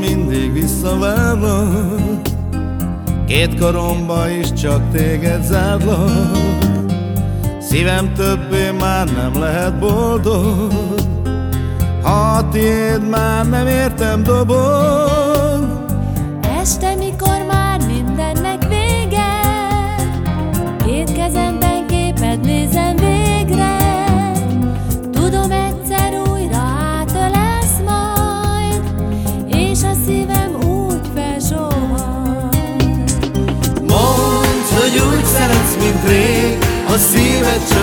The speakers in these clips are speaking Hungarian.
mindig visszavárlak Két karomba is csak téged zárlak. Szívem többé már nem lehet boldog. Ha a tiéd már nem értem dobog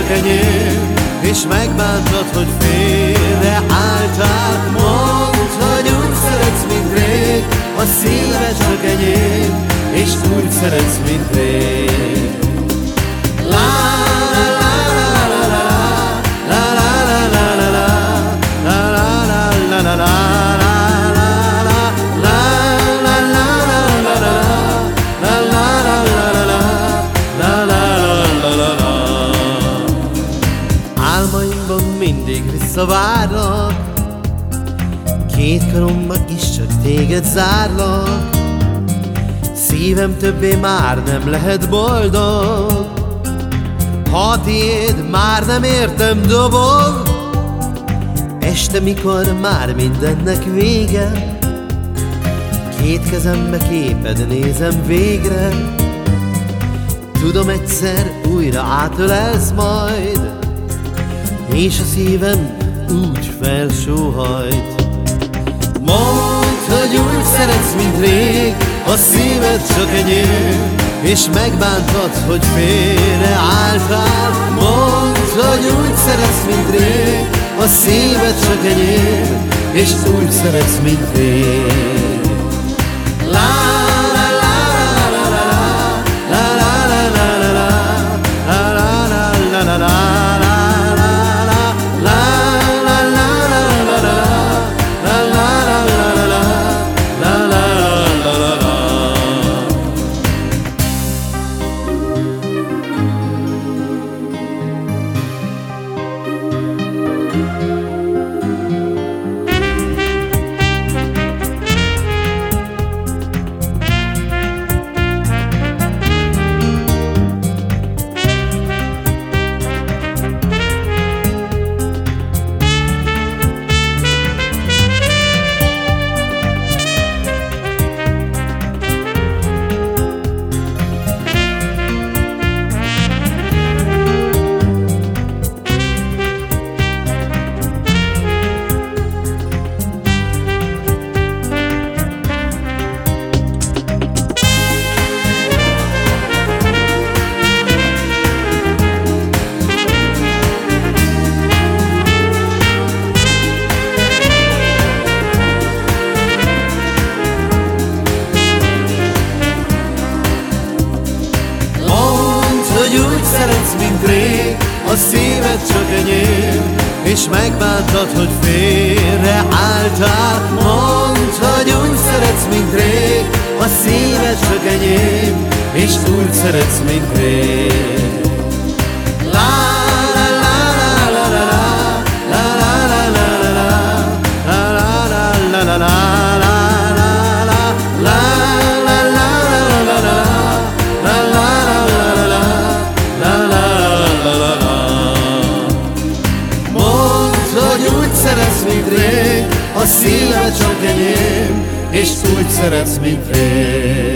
enyém És megbántad, hogy félre álltál. Mondd, hogy úgy szeretsz, mint rég A szíved csak enyém És úgy szeretsz, mint rég mindig visszavárlak Két karomba is csak téged zárlak. Szívem többé már nem lehet boldog. Ha a tiéd már nem értem dobog. Este, mikor már mindennek vége Két kezembe képed nézem végre. Tudom egyszer újra átölelsz majd És a szívem úgy felsóhajt. Mondd, hogy úgy szeretsz, mint rég A szíved csak enyém És megbántad, hogy félre álltál Mondd, hogy úgy szeretsz, mint rég A szíved csak enyém És úgy szeretsz, mint rég A szíved csak enyém És megbántad, hogy félre álltál. Mondd, hogy úgy szeretsz, mint rég. A szíved csak enyém És úgy szeretsz, mint rég. La szíved csak enyém És úgy szeretsz, mint rég